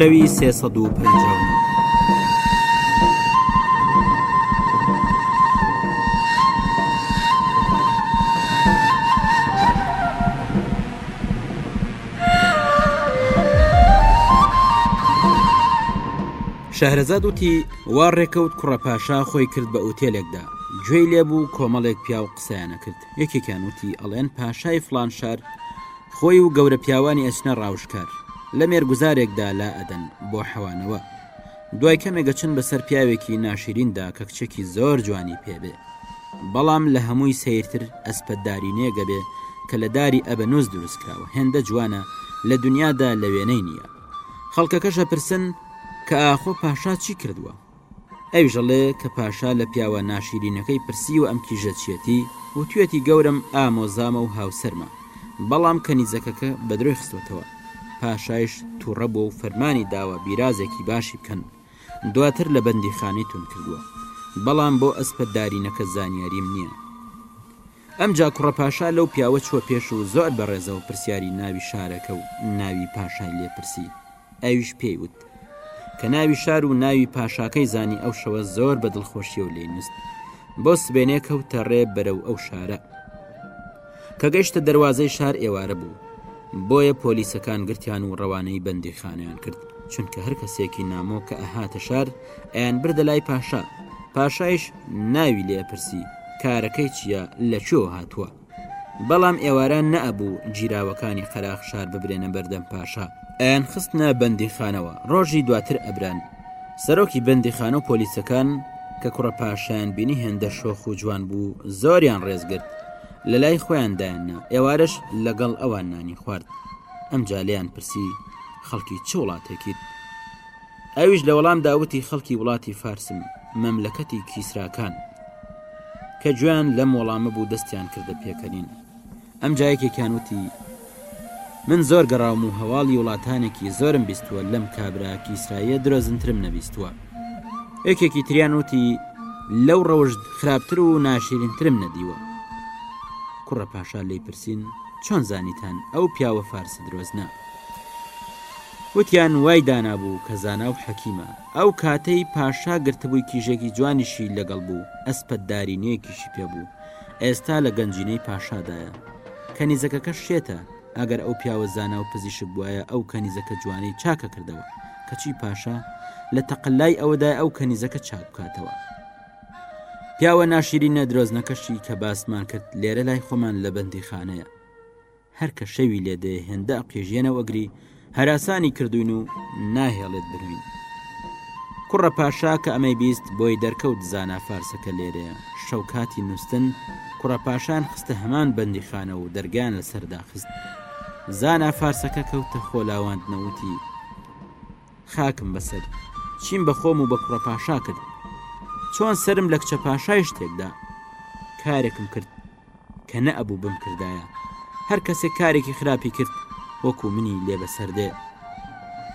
شەوی سێ سەد و پەنجا و نۆ. شەهرەزاد وتی وا ڕێکەوت کوڕە پاشا خۆی کرد بە ئوتێلێکدا گوێی لێبوو کۆمەڵێک پیاو قسەیانەکرد یەکێکیان وتی ئەڵێن پاشای فڵان شار خۆی و گەورە پیاوانی ئەچنە ڕاوشکار لە مێرگوزارێکدا لا ئەدەن بۆ حەوانەوە دوای کەمێک گەچن بەسەر پیاوێکی ناشریندا کە کچێکی زۆر جوانی پێبێ بەڵام لە هەمووی سیرتر ئەسپەتداری نێگەبێ کە لە داری ئەبەنووس دروستکراوە هێندە جوانە لە دنیادا لە وێنەی نییە خەڵکەکەشە پرسن کە ئاخۆ پاشا چی کردووە ئەویش ئەڵێ کە پاشا لە پیاوە ناشیرینەکەی پرسیوە ئەم کیژە چیەتی؟ وتویەتی گەورەم ئامۆزامە و هاوسەرمە، بەڵام کەنیزەکەکە بە درۆی خستوەتەوە. پاشایش توڕە بووە و فەرمانی داوە بیرازێکی باشی بکەن. دواتر لە بەندیخانەی توندکردووە. بەڵام بۆ ئەسپە دارینەکە زانیاریم نییە. ئەمجا کوڕە پاشا لەو پیاوە چووە پێش و زۆر بە ڕێزەوە پرسیاری ناوی شارەکە و ناوی پاشای لێ پرسی، ئەویش پێی وت. کە ناوی شار و ناوی پاشاکەی زانی ئەو شەوە زۆر بە دڵخۆشیەوە لێی نووست. بۆ سبێنێ کەوتە ڕێ بەرەو ئەو شارە. کە گەشتە دەروازەی شار ئێوارە بوو. بۆیە پۆلیسەکان گرتیان و ڕەوانەی بەندیخانەیان کرد، چونکە هەر کەسێکی نامۆ کە ئەهاتە شار ئەیان بردە لای پاشا، پاشایش ناوی لێ ئەپرسی کارەکەی چیە لە کوێوە هاتووە؟ بەڵام ئێواران نەئەبوو گیراوەکانی قەراغ شار ببرێنە بەردەم پاشا، ئەیانخستنە بەندیخانەوە ڕۆژی دواتر ئەبران، سەرۆکی بەندیخانەو پۆلیسەکان کە کوڕە پاشایان بینی هێندە شۆخ و جوان بوو زۆریان ڕێز گرت لەلای خۆیان دایاننا، ئێوارەش لەگەڵ ئەوان نانی خوارد، ئەمجا لێیان پرسی خەڵکی چ وڵاتێکیت؟ ئەویش لە وەڵامدا وتی خەڵکی وڵاتی فارسم، مەملەکەتی کیسراکان. کە گوێیان لەم وەڵامە بوو دەستیان کردە پێکەنین. ئەمجا یەکێکیان وتی، من زۆر گەڕاوم و هەواڵی وڵاتانێکی زۆرم بیستووە لەم کابرا کیسراییە درۆزنترم نەبیستووە. یەکێکی تریان وتی، لەو ڕەوش خراپتر و ناشیرینترم نەدیوە. کوڕە پاشا لێی پرسین، چۆن زانیتان ئەو پیاوە فارسە درۆزنە؟ وتیان وای دانابوو کە زانا و حەکیمە. ئەو کاتەی پاشا گرتبووی کیژێکی جوانیشی لە گەڵ بوو، ئەسپە دارینەیەکیشی پێ بوو. ئێستا لە گەنجینەی پاشادایە. کەنیزەکەکە شێتە. ئەگەر ئەو پیاوە زانا و پزیشک بوایە ئەو کەنیزەکە جوانەی چاک ئەکردەوە، کەچی پاشا لە تەقەللای ئەوەدایە ئەو کەنیزەکە چاک بکاتەوە. پیاوە ناشیرینە درۆزنەکەشی کە باسمان کرد لێرە لای خۆمان لە بەندیخانەیە. هەر کە شەوی لێ دێ هێندە قێژێنە وەگری هەراسانی کردوین و ناهێڵێت بروین کوڕە پاشا کە ئەمەی بیست بۆی دەرکەوت زانا فارسەکە لێرەیە شەو کاتی نووسن کوڕە پاشان خستە هەمان بەندی خانە و دەرگان لە سەرداخست زانا فارسەکە کەوتە خۆلاواند نەوتی خاکم بەسەر چیم بە خۆم و بە کوڕە پاشا کرد چۆن سرم لە کچە پاشای شتێکدا کارێکم کرد کە نەئەبوو بمکردایە هەر کەسێک کارێکی خراپی کرد وەکو منی لێ بەسەردێ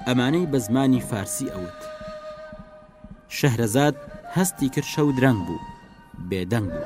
ئەمانەی بە زمانی فارسی ئەوت شەهرەزاد هەستی کرد شەو درەنگ بوو بێدەنگ بوو.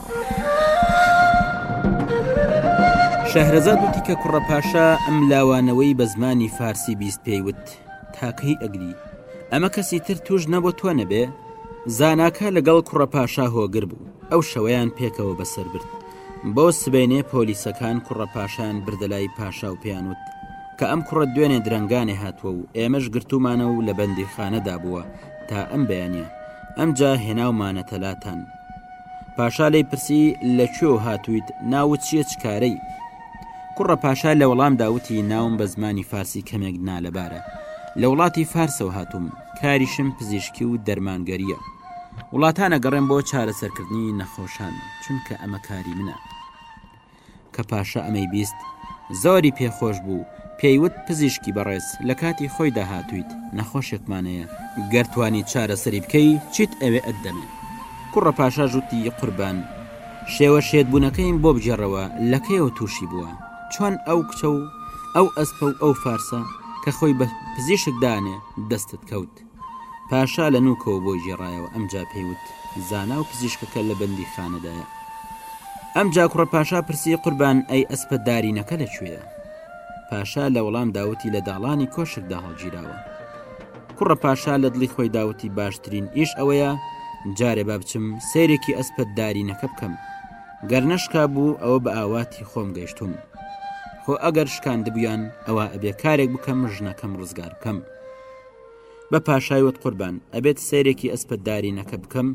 شەهرەزاد وتی کە کوڕە پاشا ئەم لاوانەوەی بە زمانی فارسی بیست پێی وت تاکەی ئەگری ئەمە کەسی تر توش نەبوو تۆ نەبێ زاناکە لەگەڵ کوڕە پاشا هۆگر بوو ئەو شەوەیان پێکەوە بەسەر برد بۆ سبینێ پۆلیسەکان کوڕە پاشان بردەلای پاشا و پێیان وت کە ئەم کوڕە دوێنێ درەنگانێ هاتووە و ئێمەش گرتومانە و لە بەندی خانەدا بووە تا ئەم بەیانە ئەمجا هێناومانەتەلاتان پاشا لێی پرسی لە کوێ هاتوویت ناوت چییە چ کارەی کوڕە پاشا لە وەڵام داوتی ناوم بە زمانی فارسی کەمێک نالەبارە لە وڵاتی فارسەوە هاتووم کاریشم پزیشکی و دەرمانگەریە وڵاتانە گەڕێم بۆ چارەسەرکردنی نەخۆشان چونکە ئەمە کاری منە کە پاشا ئەمەی بیست زۆری پێ خۆش بوو، پێی وت پزیشکی بەڕێز لە کاتی خۆیدا هاتوویت، نەخۆشێکمان هەیە، گەر توانی چارەسەری بکەی چیت ئەوێ ئەت دەمێ. کوڕە پاشاش وتی قوربان، شێوە شێتبوونەکەیم بۆ بگێڕەوە لە کەیەوە تووشی بووە، چۆن ئەو کچە و ئەو ئەسپە و ئەو فارسە کە خۆی بە پزیشک دانێ دەستت کەوت؟ پاشا لە نووکەوە بۆی گێڕایەوە، ئەمجا پێی وت، زانا و پزیشکەکە لە بەندیخانەدایە. ئەمجا کوڕە پاشا پرسی، قوربان ئەی ئەسپە دارینەکە لە کوێیە؟ پاشا لە وەڵامدا وتی، لە داڵانی کۆشکدا هەڵگیراوە. کوڕە پاشا لە دڵی خۆیدا وتی، باشترین ئیش ئەوەیە جارێ با بچم سەیرێکی ئەسپە دارینەکە بکەم، گەر نەشکابوو ئەوە بە ئاواتی خۆم گەیشتووم. خۆ ئەگەر شکاندبوویان ئەوا ئەبێ کارێک بکەم ژنەکەم ڕزگار بکەم. بە پاشای وت قوربان ئەبێت سەیرێکی ئەسپە دارینەکە بکەم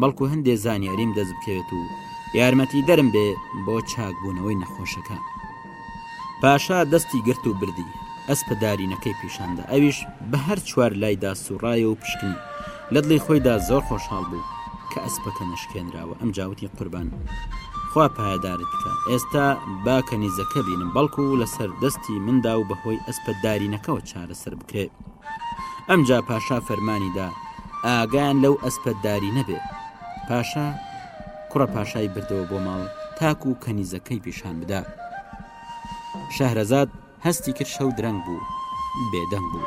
بەڵکو هەندێ زانیاریم دەست بکەوێت و یارمەتی دەرم بێ بۆ چاکبوونەوەی نەخۆشەکە پاشا دەستی گرت و بردی ئەسپە دارینەکەی پیشاندا ئەویش بە هەر چوار لایدا سوڕایە و پشکنی لە دڵی خۆیدا زۆر خۆشحاڵ بوو کە ئەسپەکە نشکێنراوە ئەم جاوتی قوربان خوا پایدارت بکە ئێستا باکە نیزەکە بینم بەڵکو لەسەر دەستی مندا و بەهۆی ئەسپە دارینەکەەوە چارە سەر بکرێت ئەمجا پاشا فەرمانی دا ئاگان لەو ئەسپەتداری نەبێ پاشا کوڕە پاشای بردەوە بۆ ماڵ تاک و کەنیزەکەی پیشان بدا شەهرەزاد هەستی کرد شەو درەنگ بوو بێدەنگ بوو.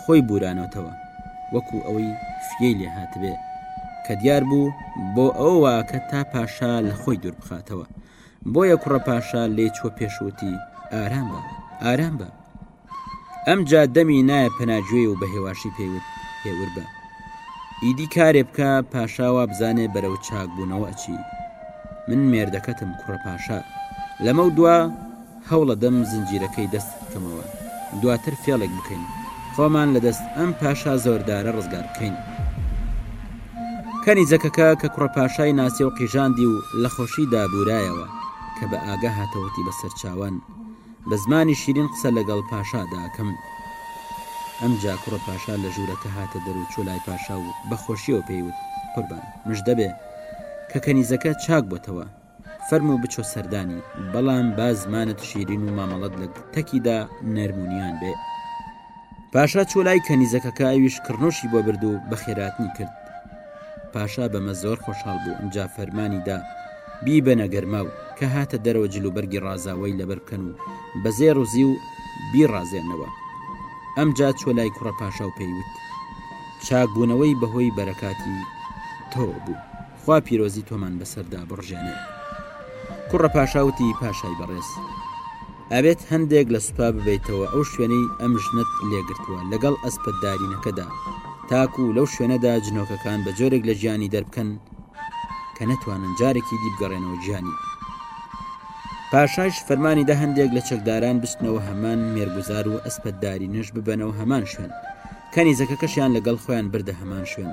خۆی بورانۆتەوە وەکو ئەوەی فیەی لێ هاتبێ کە دیار بوو بۆ ئەو واکە تا پاشا لە خۆی دوور بخاتەوە بۆیە کوڕە پاشا لێ چوە پێشوتی ئارام بە ئارام بە ئەم جا دەمی نایە پەناگوێ و بە هێواشی پێوت هێور بە ئیدی کارێ بکە پاشاوا بزانێ بەرەو چاک بوونەوە ئەچی من مێردەکەتم کوڕە پاشا لەمە دوا هەوڵەدەم زنجیرەکەی دەست بکەمەوە دواتر فێڵێک بکەین خۆمان لە دەست ئەم پاشا زۆردارە ڕزگار بکەین. کەنیزەکەکە کە کوڕە پاشای ناسی و قیژاندی و لە خۆشی دا بوورایەوە کە بە ئاگا هاتە وتی بە سەرچاوان بە زمانی شیرین قسە لە گەڵ پاشا دا کەم. ئەم جا کوڕە پاشا لە ژوورەکە هاتە دەر و چوو لای پاشا و بە خۆشیەوە پێی وت قوربان مژدە بێ کە کەنیزەکە چاک بۆتەوە. فەرموو بچۆ سەردانی، بەڵام با زمانت شیرین و مامەڵەت لە تەکیدا نەرم و نیان بێ. پاشا چووە لای کەنیزەکەکە ئەویش کڕنۆشی بۆ برد و بەخێراتنی کرد. پاشا بەمە زۆر خۆشحاڵ بوو، ئینجا فەرمانی دا بیبەنە گەرماو، کە هاتە دەرەوە جلوبەرگی ڕازاوەی لەبەر بکەن و بە زێڕ و زیو بیڕازێننەوە. ئەمجا چووە لای کوڕە پاشا و پێی وت، چاکبوونەوەی بەهۆی بەرەکاتی تۆوە بوو. خوا پیرۆزی تۆمان بەسەردا بڕژێنێ کوڕە پاشا وتی پاشای بەڕێز ئەبێت هەندێک لە سوپا ببیتەوە ئەو شوێنەی ئەم ژنەت لێگرتووە لەگەڵ ئەسپەت دارینەکەدا تاکو لەو شوێنەدا جنۆکەکان بە جۆرێک لە گیانی دەربکەن کە نەتوانن جارێکی دی بگەڕێنەوە گیانی پاشایش فەرمانی دە هەندێک لە چەکداران بستنەوە هەمان مێرگزار و ئەسپەتداری نەش ببەنەوە هەمان شوێن کەنیزەکەکەشیان لەگەڵ خۆیان بردە هەمان شوێن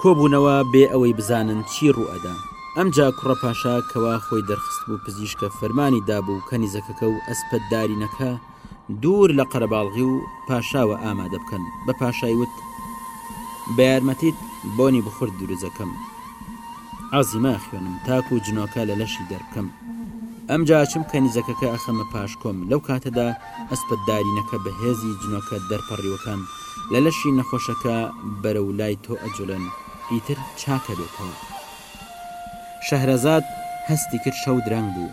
کۆبوونەوە بێ ئەوەی بزانن چی ڕووئەدا ئەمجا کوڕە پاشا کەوا خۆی دەرخست بوو پزیشکە فەرمانی دابوو کەنیزەکەکە و ئەسپە دارینەکە دوور لە قەرەباڵغی و پاشاوە ئامادە بکەن بە پاشای وت بە یارمەتیت بۆنی بخورد دروزەکەم عەزی ماخوێنم تاکو جنۆکە لە لەشی دەربکەم ئەمجا ئەچم کەنیزەکەکە ئەخەمە پاش کۆم لەو کاتەدا ئەسپە دارینەکە بە هێزی جنۆکە دەرپەڕیوەکان لە لەشی نەخۆشەکە بەرەو لای تۆ ئەجوڵێن ئیتر چاکەبێتەوە. شەهرەزاد هەستی کرد شەو درەنگ بوو.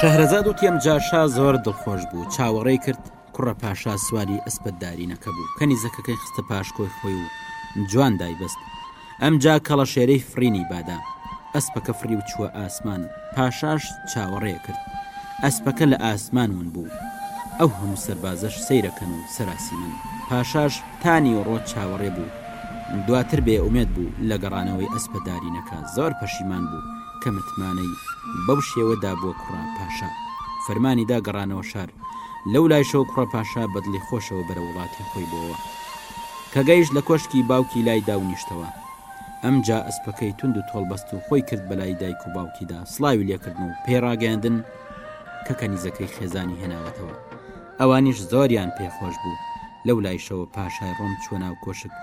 شەهرەزاد وتی ئەم جاشە زۆر دڵخۆش بوو چاوەڕێی کرد کوڕە پاشا سواری ئەسپە دارینەکە بوو، کەنیزەکەکەی خستە پاشکۆی خۆی و جوان دایبەست. ئەمجا کەڵەشێرەی فڕینی بادا. ئەسپەکە فڕی و چووە ئاسمان، پاشاش چاوەڕێ کرد. ئەسپەکە لە ئاسمان ون بوو. ئەو هەموو سەربازەش سەیرەکەن و سەراسیمەن. پاشاش تا نیوەڕۆ چاوەڕێ بوو. دواتر بێ ئومێد بوو لە گەڕانەوەی ئەسپە دارینەکە، زۆر پەشیمان بوو کە متمانەی بەو شێوە دابووە کوڕە پاشا. فەرمانی دا گەڕانەوە شار. لەو لایشەوە کوڕە پاشا بە دڵی خۆشەوە بەرە وڵاتی خۆی بۆوە. کە گەیشت لە کۆشکی باوکی لای دا و نیشتەوە. ئەم جا ئەسپەکەی توند و تۆڵ بەست و خۆی کرد بە لای دایک و باوکی دا سڵاوی لێ کردن و پێی ڕاگەیاندن کە کەنیزەکەی خێزانی هێناوەتەوە. ئەوانیش زۆریان پێ خۆش بوو. لەو لایشەوە پاشای ڕۆم چووە ناو کۆشک.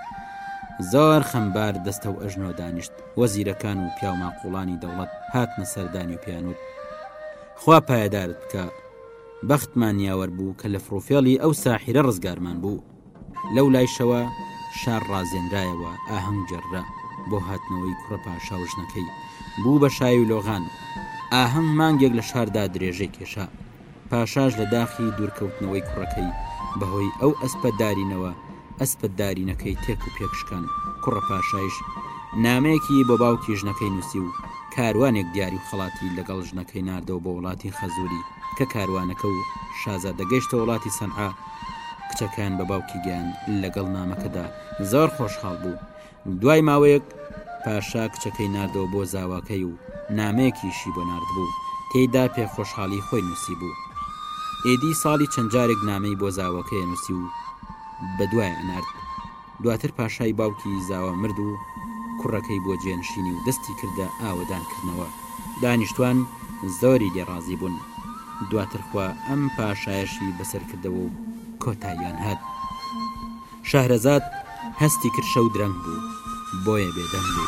زۆر خەمبار دەستە و ئەژنۆ دانیشت. وەزیرەکان و پیاوماقووڵانی دەوڵەت هاتنە سەردانی و پێیان وت، خوا پایەدارت بکا. بەختمان یاوەر بوو کە لە فڕوفێڵی ئەو ساحیرە ڕزگارمان بوو. لەو لایشەوە شار ڕازێنرایەوە، ئاهەنگ گێڕرا بۆ هاتنەوەی کوڕە پاشا و ژنەکەی، بوو بە شای و لۆغان. ئاهەنگ مانگێک لە شاردا درێژەی کێشا. پاشاش لە داخی دوورکەوتنەوەی کوڕەکەی بە هۆی ئەو ئەسپە دارینەوە، ئەسپە دارینەکەی تێک و پێک شکان. کوڕە پاشایش نامەیەکی بۆ باوکی ژنەکەی نووسی و، کاروانێک دیاری و خەڵاتی لەگەڵ ژنەکەی ناردەوە بۆ وڵاتی خەزووری، کە کاروانەکە و شازادە گەیشتە وڵاتی سەنعا، کچەکەیان بە باوکی گەیان، لەگەڵ نامەکەدا زۆر خۆشحاڵ بوو، دوای ماوەیەک پاشا کچەکەی ناردەوە بۆ زاواکەی و نامەیەکیشی بۆ ناردبوو، تێیدا پێ خۆشحاڵی خۆی نووسیبوو. ئێدی ساڵی چەند جارێک نامەی بۆ زاواکەیە نووسی و بەدوایە ئەنارد. دواتر پاشای باوکی زاوا مرد و کوڕەکەی بووە جێنشینی و دەستی کردە ئاوەدان کردنەوە دانیشتوان زۆری لێ ڕازی بوون دواترخوا ئەم پاشایەشی بەسەر کردەوە و کۆتاییان هات شەهرەزاد هەستی کرد شەو درەنگ بوو بۆیە بێدەم بوو.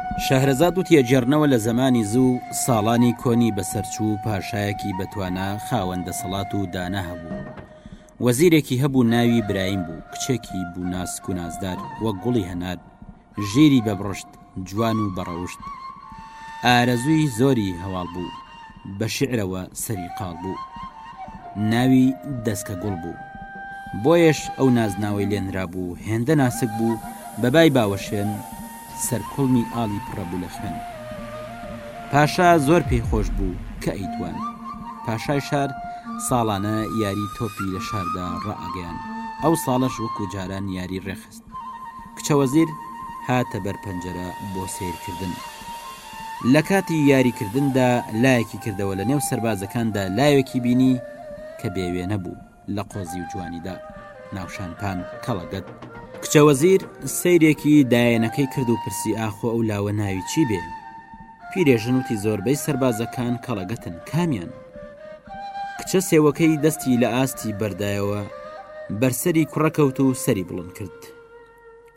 شەهرەزاد وتیە گێڕنەوە لە زەمانی زوو ساڵانی کۆنی بەسەرچوو پاشایەکی بەتوانا خاوەن دەسەڵات و دانا هەبوو وەزیرێکی هەبوو ناوی برایم بوو کچێکی بوو ناسک و نازدار وەک گوڵی هەنار ژیری بەبڕشت جوان و بەڕەوشت ئارەزووی زۆری هەواڵ بوو بە شعرەوە سەری قاڵ بوو ناوی دەسکە گوڵ بوو بۆیەش ئەو نازناوەی لێنرا بوو هێندە ناسک بوو بە بای باوەشێن سەرکوڵمی ئاڵی پڕەبوو لە خوێن پاشا زۆر پێی خۆش بوو کە ئەیتوان پاشای شار ساڵانە یاری تۆپی لە شاردا ڕائگەیان ئەو ساڵەش وەکو جاران یاری ڕێخست کچە وەزیر هاتە بەر پەنجەرە بۆ سەیرکردن. لە کاتی یاریکردندا لایەکی کردەوە لە نێو سەربازەکاندا لاوێکی بینی کە بێ وێنە بوو لە قۆزی و جوانیدا ناوشان پان کەڵەگەت. کچە وەزیر سەیرێکی دایەنەکەی کرد و پرسی ئاخۆ ئەو لاوە ناوی چی بێ؟ پیرێژن وتی زۆربەی سەربازەکان کەڵەگەتن کامیان کچە سێوەکەی دەستی لە ئاستی بەردایەوە بەرسەری کوڕەکەوت و سەری بڵند کرد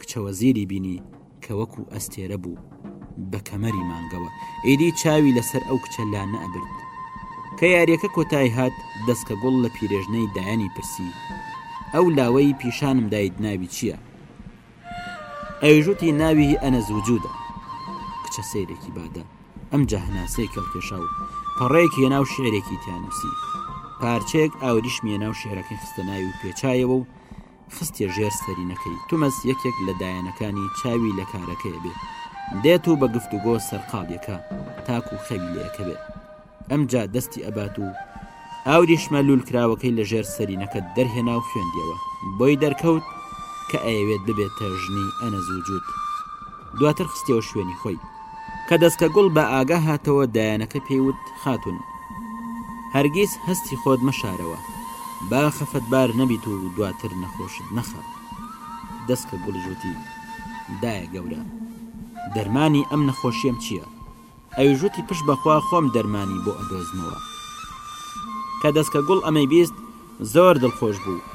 کچەوە زیری بینی کە وەکو ئەستێرە بوو بە کەمەری مانگەوە ئیدی چاوی لەسەر ئەو کچە لا نەبرد کە یاریەکە کۆتای هات دەستکە گوڵ لە پیرێژنەی دایانی پرسی ئەو لاوەی پیشانم دایت ناوی چییە؟ ئەویش وتی ناوی ئەنەس وجودە کچە سەیرێکی بادە ئەم جاهناسەی کەڵکێشا و پەڕێک هێنا و شعرێکی تیانوسی پارچەیەک ئاوریش مێنا و شعرەکەی خستە ناوی و پێچایەوە و خستێ ژێر سەرینەکەی تومەس یەکێک لە دایەنەکانی چاوی لە کارەکەی بێ دێت و بە گفتوگۆ سەرقاڵیەکە تاکو خەوی لەکەوێت ئەمجا دەستی ئەبات و ئاوریشمە لولکراوەکەی لە ژێر سەرینەکە دەرهێنا و خوێندیەوە بۆی دەرکەوت کە ئەیەوێت ببێتە ژنی ئەنەزوجود دواتر خستیەوە شوێنی خۆی کە دەستکە گوڵ بە ئاگا هاتەوە دایەنەکە پێیوت خاتون هەرگیز هەستی خۆت مەشارەوە با خەفەتبار نەبیت و دواتر نەخۆشت نەخە دەستکە گوڵی ژووتی دایە گەورە دەرمانی ئەم نەخۆشیەم چییە؟ ئەویش وتی پشت بەخوا خۆم دەرمانی بۆ ئەدۆزمەوە کە دەسکە گوڵ ئەمەی بیست زۆر دڵخۆش بوو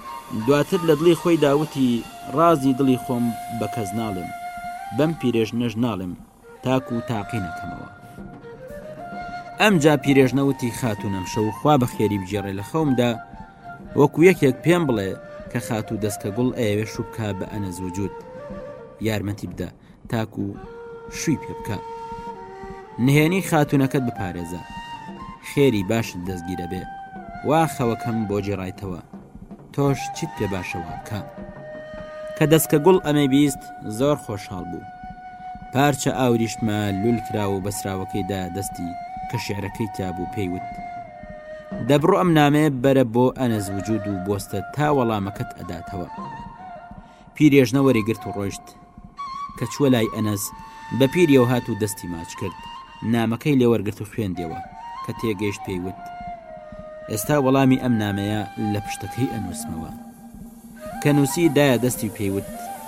دواتر لە دڵی خۆی داوتی ڕازی دڵی خۆم بە کەس ناڵێم بەم پیرێژ نەژ ناڵێم تاکو و تاقی نەکەمەوە ئەم جا پیرێژ نەوتی خاتونم شەو خوا بە خێری بگێڕێ لە خەومدا وەکو یەکێک پێم بڵێ کە خاتوو دەستکە گوڵ ئەیەوێ شوبکە بە ئەنەزوجود یارمەتی بدە تاکو شووی پێ بکە نهێنی خاتونەکەت بپارێزە خێری باشت دەستگیرە بێ وا خەوەکەم بۆ جێڕایتەوە تۆش چیت پێ باشەوە بکە کە دەستکە گوڵ ئەمەی بیست زۆر خۆشحاڵ بوو پارچە ئاوریشمە لول کرا و بەسراوەکەیدا دەستی کە شعرەکەی تابوو پێیوت دەبڕۆ ئەم نامێ بەرە بۆ ئەنەز وجود و بۆستە تا وەڵامەکەت ئەداتەوە. پیرێژنە وەری گرت و ڕۆیشت. کە چووە لای ئەنەس، بە پیریەوە هات و دەستی ماچ کرد. نامەکەی لێ وەرگرت و خوێندیەوە. کە تێگەیشت پێی وت، ئێستا وەڵامی ئەم نامەیە لە پشتەکەی ئەنووسمەوە. کە نووسی دایە دەستی و پێی وت،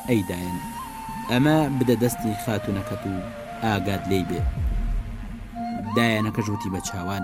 ئەی دایەن! ئەمە بدە دەستی خاتوونەکەت و ئاگات لێی بێ. دایەنەکەش وتی بە چاوان.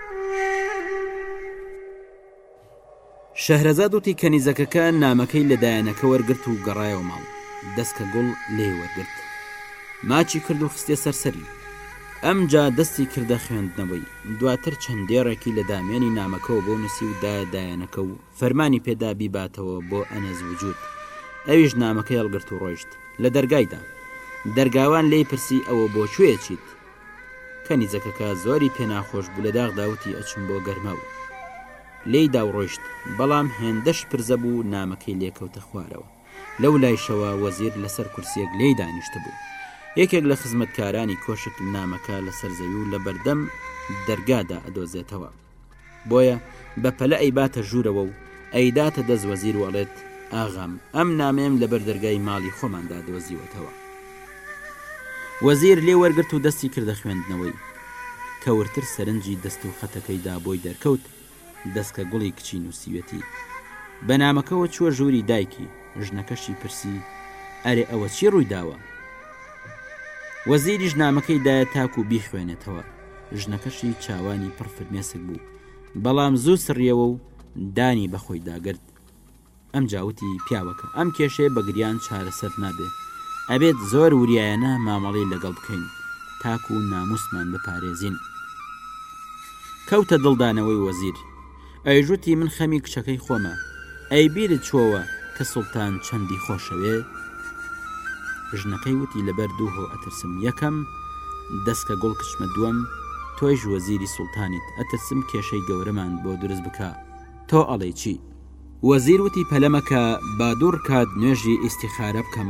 شەهرەزاد وتی کەنیزەکەکە نامەکەی لە دایەنەکە وەرگرت و گەڕایەوە ماڵ دەست کە گوڵ لێ وەرگرت ماچی کرد و خستێ سەرسەری ئەمجا دەستی کردە خوێندنەوەی دواتر چەند دێڕێکی لە دامێنی نامەکەەوە بۆ نووسی و دایە دایەنەکە و فەرمانی پێدا بیباتەوە بۆ ئەنەز وجود ئەویش نامەکە هەڵگرت و ڕۆیشت لە دەرگایدا دەرگاوان لی پرسی ئەوە بۆ کوێ چیت کەنیزەکەکە زۆری پێ ناخۆش بوو لە داخدا وتی ئەچم بۆ گەرمە و لێی دا و ڕۆیشت، بەڵام هێندە شپرزە بوو نامەکەی لێ کەوتە خوارەوە، لەو لایشەوە وەزیر لە سەر کورسییەک لێی دانیشتبوو، یەکێک لە خزمەتکارانی کۆشک نامەکە لە سەر زەوی و لە بەردەم دەرگا دا ئەدۆزێتەوە. بۆیە بە پەلە ئەیباتە ژوورەوە و ئەیداتە دەست وەزیر و ئەڵێت، ئاغام، ئەم نامەیەم لەبەر دەرگای ماڵی خۆماندا دۆزیوەتەوە. وەزیر لێ وەرگرت و دەستی کردە خوێندنەوەی. کە ورتر سەرنجی دەست و خەتەکەی دا بۆی دەرکەوت دەسکە گوڵی کچی نووسیوێتی. بە نامەکەوە چووە ژووری دایکی، ژنەکەشی پرسی، ئەرێ ئەوە چی ڕووی داوە؟ وەزیریش نامەکەی دایە تاکوو بیخوێنێتەوە. ژنەکەشی چاوانی پڕ فرمێسک بوو بەڵام زوو سڕیەوە و دانی بەخۆی داگرت ئەم جاوتی پیاوەکە ئەم کێشەیە بەگریان چارەسەر نابێت ئەبێت زۆر وریایەنە مامەڵی لەگەڵ بکەین تاکو و ناموسمان بپارێزین کەوتە دڵدانەوەی وەزیر ئەیژوتی من خەمی کچەکەی خۆمە ئەی بیرت چۆوە کە سوڵتان چەندی خۆشەوێ ژنەکەی وتی لەبەر دوو هۆ ئەترسم یەکەم دەستکە گوڵ کچمە دووەم تۆیش وەزیری سوڵتانیت ئەترسم کێشەی گەورەمان بۆ دروست بکە تۆ ئەڵێ چی وەزیر وتی پەلەمەکە با دوو ڕکات نوێژی ئیستیخارە بکەم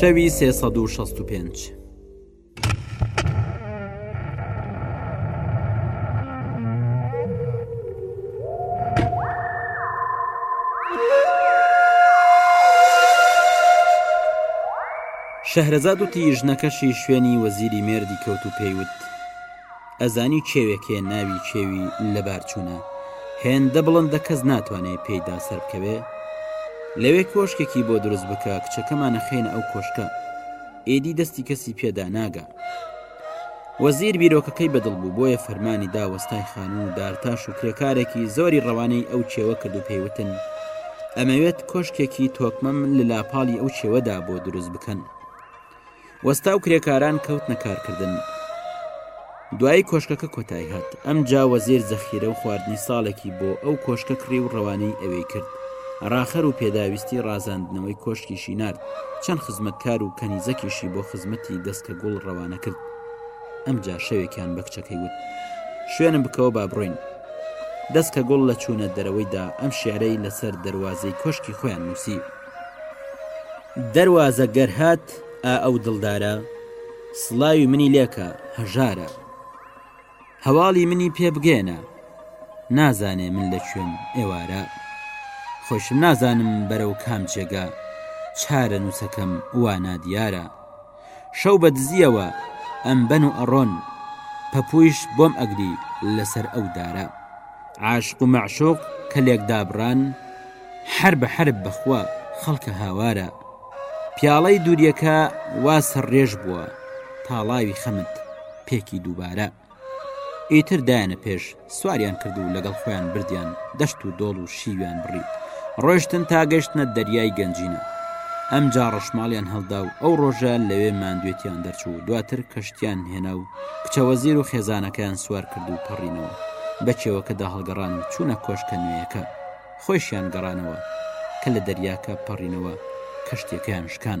شەوی سێ سەد و شەست و پێنج. شەهرەزاد وتی ژنەکەشی شوێنی وەزیری مێردی کەوت و پێی وت، ئەزانی کێوێک هەیە ناوی کێوی لەبارچوونە هێندە بڵندە کەس ناتوانێت پێیدا سەر بکەوێ لەوێ کۆشکێکی بۆ دروست بکە کچەکەمانە خێن ئەو کۆشکە ئێدی دەستی کەسی پێدا ناگا وەزیر بیرۆکەکەی بەدڵ بوو بۆیە فەرمانی دا وەستای خانوو و دارتاش و کرێکارێکی زۆری ڕەوانەی ئەو چێوە کرد و پێیوتن ئەمەوێت کۆشکێکی تۆکمەم لە لاپاڵی ئەو چێوەدا بۆ دروست بکەن وەستا و کرێکاران کەوتنە کارکردن. دوایی کۆشکەکە کۆتای هات ئەم جا وەزیر زەخیرە و خواردنی ساڵێکی بۆ ئەو کۆشکە کڕی و ڕەوانەی ئەوێ کرد ڕاخەر و پێداویستی ڕازاندنەوەی کۆشکیشی نرد چەند خزمەتکار و کەنیزەکیشی بۆ خزمەتی دەستکە گوڵ ڕەوانە کرد ئەم جا شەوێکیان بە کچەکەی وت شوێنم بکەوە با بڕۆین دەستکە گوڵ لە چوونە دەرەوەیدا ئەم شعرەی لەسەر دەواازەی کۆشکی خۆیان نووسی دەروازە گەر هات ئا ئەو دڵدارە سڵاوی منی لێکە هەژارە هەواڵی منی پێ بگێنە نازانێ من لە کوێم ئێوارە خۆشم نازانم بەرەو کام جێگە چارە نووسەکەم وا نادیارە شەو بە دزییەوە ئەمبەن و ئەڕۆن، پەپوویش بۆم ئەگری لەسەر ئەو دارە. عاشق و مەعشووق کە لێک دابڕان، حەرب حەرب بە خوا خەڵکە هاوارە. پیاڵەی دوورییەکە وا سەرڕێژ بووە، تاڵاوی خەمت پێکی دووبارە. ئیتر دایانە پێش سواریان کرد و لەگەڵ خۆیان بردیان دەشت و دۆڵ و شیویان بڕی ڕۆشتن تا گەشتنە دەریای گەنجینە ئەم جا ڕەشماڵیان هەڵدا و ئەو ڕۆژە لەوێ ماندوێتیان دەرچوو دواتر کەشتیان هێنا و کچەوە زیر و خێزانەکەیان سوار کرد و پەڕینەوە بە کێوەکەدا هەڵگەڕان و چوونە کۆشکە نوێیەکە خۆشیان گەڕانەوە کە لە دەریاکە پەڕینەوە کەشتەکەیان شکان.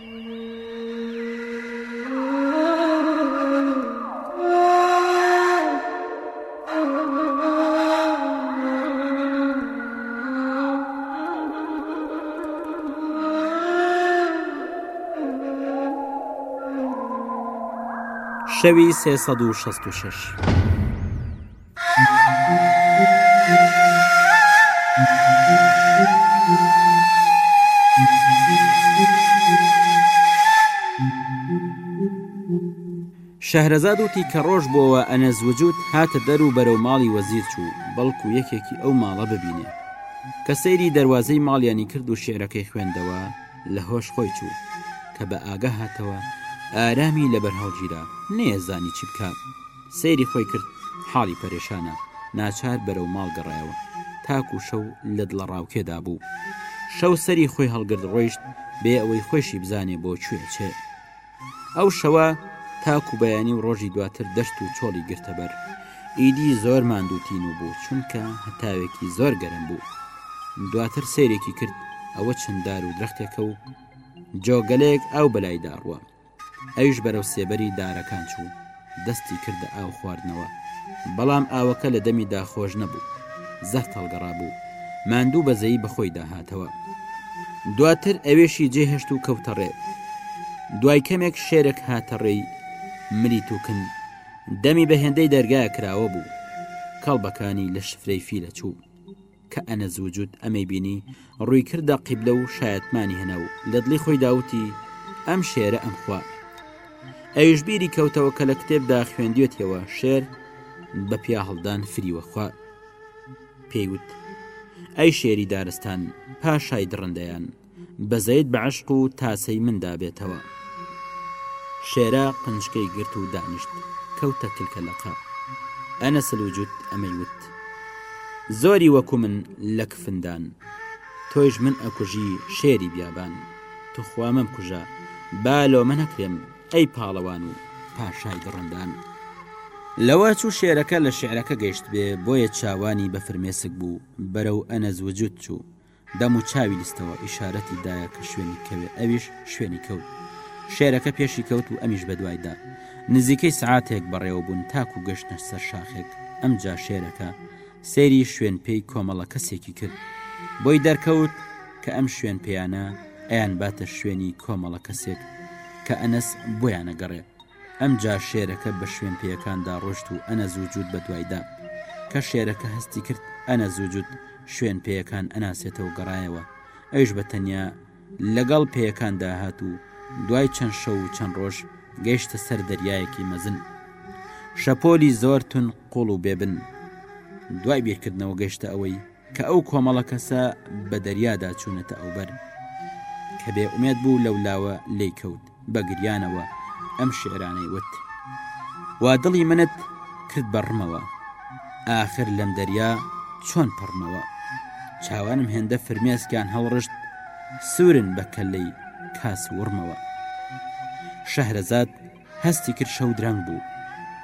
شەوی سێ سەد و شەست و شەش. شەهرەزاد وتی کە ڕۆژ بۆوە ئەنەس وجود هاتە دەر و بەرەو ماڵی وەزیر چوو بەڵکو یەکێکی ئەو ماڵە ببینێ کە سەیری دەواازەی ماڵیانی کرد و شعرەکەی خوێندەوە لە هۆش خۆی چوو کە بە ئاگا هاتەوە ئارامی لەبەر هەڵگیرا نێزانی چی بکە سەیری خۆی کرد حاڵی پەرێشانە، ناچار بەرەو ماڵ گەڕایەوە، تاکو شەو لە دڵەڕاوکێدا بوو. شەو سەری خۆی هەڵگرت ڕۆیشت بێ ئەوەی خۆیشی بزانێ بۆ کوێ ئەچێ. ئەو شەوە تاکو بەیانی و ڕۆژی دواتر دەشت و چۆڵی گرتە بەر. ئیدی زۆر ماندوو تینوو بوو چونکە هەتاوێکی زۆر گەرم بوو. دواتر سەیرێکی کرد ئەوە چەند دار و درەختێکە و جۆگەلەیەک ئاو بەلایدا ڕوە. ئەویش بەرەو سێبەری دارەکان چوو دەستی کردە ئاو خواردنەوە بەڵام ئاوەکە لە دەمیدا خۆش نەبوو زەفت هەڵگەڕابوو ماندوو بەزەیی بەخۆی داهاتەوە دواتر ئەوێشی جێهێشت و کەوتە ڕێ دوای کەمێک شێرێک هاتە ڕێی ملی توکن دەمی بە هێندەی دەرگایە کراوە بوو کەڵبەکانی لە شفرەی فیلە چوو کە ئەنەس وجود ئەمەی بینی، ڕووی کردە قیبلە و شایەتمانی هێنا و لە دڵی خۆیدا وتی، ئەم شێرە ئەم خوا. ئەویش بیری کەوتەوە کە لە کتێبدا خوێندوێتیەوە، شێر بە پیاهەڵدان فریوە خوا. پێی وت، ئەی شێری دارستان، پاشای دڕندەیان، بەزەیت بە عەشق و تاسەی من دابێتەوە. شێرە قنچکەی گرت و دانیشت، کەوتە کلکە لەقە. ئەنەسلوجود ئەمەی وت. زۆری وەکو من لە کفندان. تۆیش من ئەکوژی شێری بیابان. توخوا مەمکوژە، با لۆمە نەکرێم، ئەی پاڵەوان و پاشای دڕندان. لەوە چوو شێرەکە لە شیعرەکە گەیشتبێ، بۆیە چاوانی بە فرمێسک بوو، بەرەو ئەنەزوجود چوو. دەم و چاوی لستەوە ئیشارەتی دایە کە شوێنی کەوێ ئەویش شوێنی کەوت شێرەکە پێشی کەوت و ئەمیش بەدوایدا نزیکەی سعاتێک بەڕێوە بوون تاکو گەشتە سەر شاخێک ئەم جا شێرەکە سەیری شوێن پێی کۆمەڵە کەسێکی کرد بۆی دەرکەوت کە ئەم شوێن پێیانە ئەیان باتە شوێنی کۆمەڵە کەسێک کە ئەنەس بۆیانە گەڕێت ئەمجا شێرەکە بە شوێن پێیەکاندا ڕۆشت و ئەنە زووجود بە دوایدا کە شێرەکە هەستی کرد ئەنە زووجود شوێن پێیەکان ئەناسێتەوە گەڕایەوە ئەوش بە تەنیا لەگەڵ پێیەکاندا هات و دوای چەند شەو و چەند ڕۆژ گەیشتە سەر دەریایەکی مەزن شەپۆلی زۆر تون قوڵ و بێبن دوای بیرکردنەوە گەشتە ئەوەی کە ئەو کۆمەڵە کەسە بە دەریادا چوونەتە ئەوبەر کە بێ ئومێد بوو لەو لاوە لی کەوت بە گریانەوە ئەم شعرانەی وت وا دڵی منت کرد بە ڕمەوە ئاخر لەم دەریا چۆن پڕمەوە چاوانم هێندە فرمێسکان هەڵڕشت سورن بە کەلەی کاس وڕمەوە شەهرەزاد هەستی کرد شەو درەنگ بوو